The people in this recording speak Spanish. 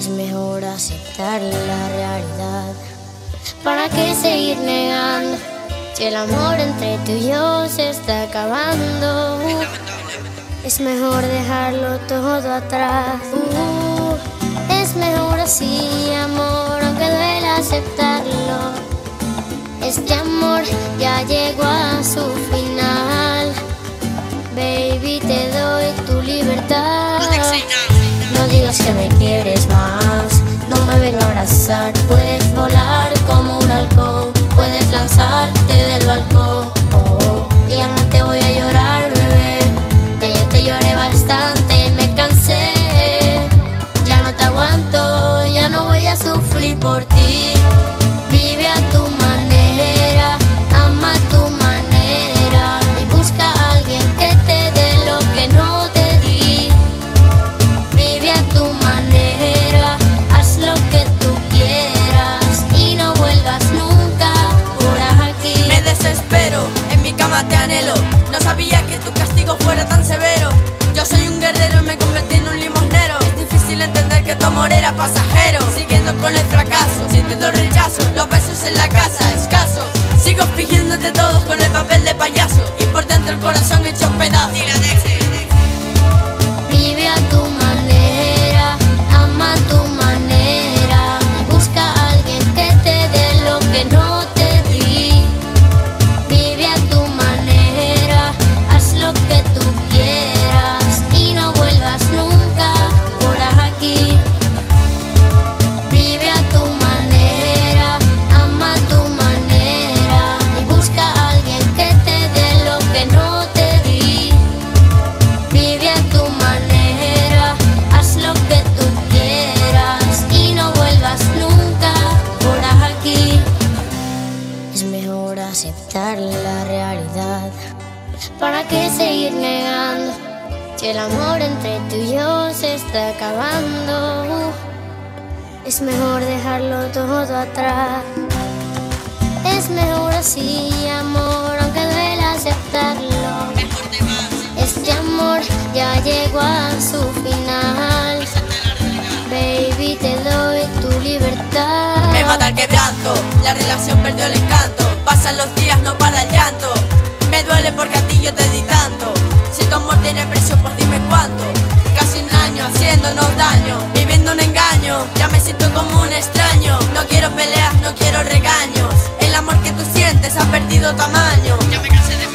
Es mejor aceptar la realidad. ¿Para qué seguir negando? Si el amor entre tú y yo se está acabando. Es mejor dejarlo todo atrás. Uh, es mejor así, amor, aunque duela aceptarlo. Este amor ya llegó a su final. Digas que me quieres más. No me vengo a abrazar. Puedes volar como un halcón. Puedes lanzarte del balcón. Oh, ya no te voy a llorar, bebé. Ya yo te lloré bastante. Me cansé. Ya no te aguanto. Ya no voy a sufrir por ti. Te anhelo. No sabía que tu castigo fuera tan severo. Yo soy un guerrero y me convertí en un limonero. Es difícil entender que tu amor era pasajero. Siguiendo con el fracaso, sintiendo rechazo. Los besos en la casa, escasos. Sigo fingiéndote aceptar la realidad. ¿Para qué seguir negando? Si el amor entre tú y yo se está acabando. Es mejor dejarlo todo atrás. Es mejor así, amor, aunque duela aceptarlo. Este amor ya llegó a su final. Baby, te doy tu libertad. Mata el quebranto, la relación perdió el encanto. Pasan los días, no para el llanto. Me duele porque a ti yo te di tanto. Si tu amor tiene precio, pues dime cuánto. Casi un año haciéndonos daño, viviendo un engaño. Ya me siento como un extraño. No quiero peleas, no quiero regaños. El amor que tú sientes ha perdido tamaño. Ya me cansé de